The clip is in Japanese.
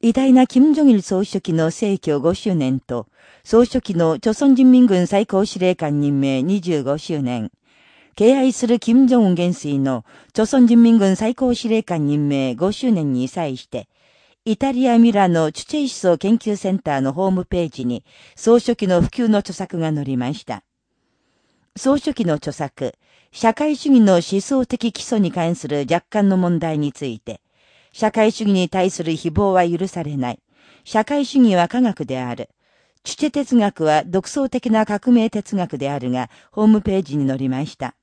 偉大な金正日総書記の逝去5周年と、総書記の朝鮮人民軍最高司令官任命25周年、敬愛する金正恩元帥の朝鮮人民軍最高司令官任命5周年に際して、イタリア・ミラノチュチェイ思想研究センターのホームページに、総書記の普及の著作が載りました。総書記の著作、社会主義の思想的基礎に関する若干の問題について、社会主義に対する誹謗は許されない。社会主義は科学である。チュチェ哲学は独創的な革命哲学であるが、ホームページに載りました。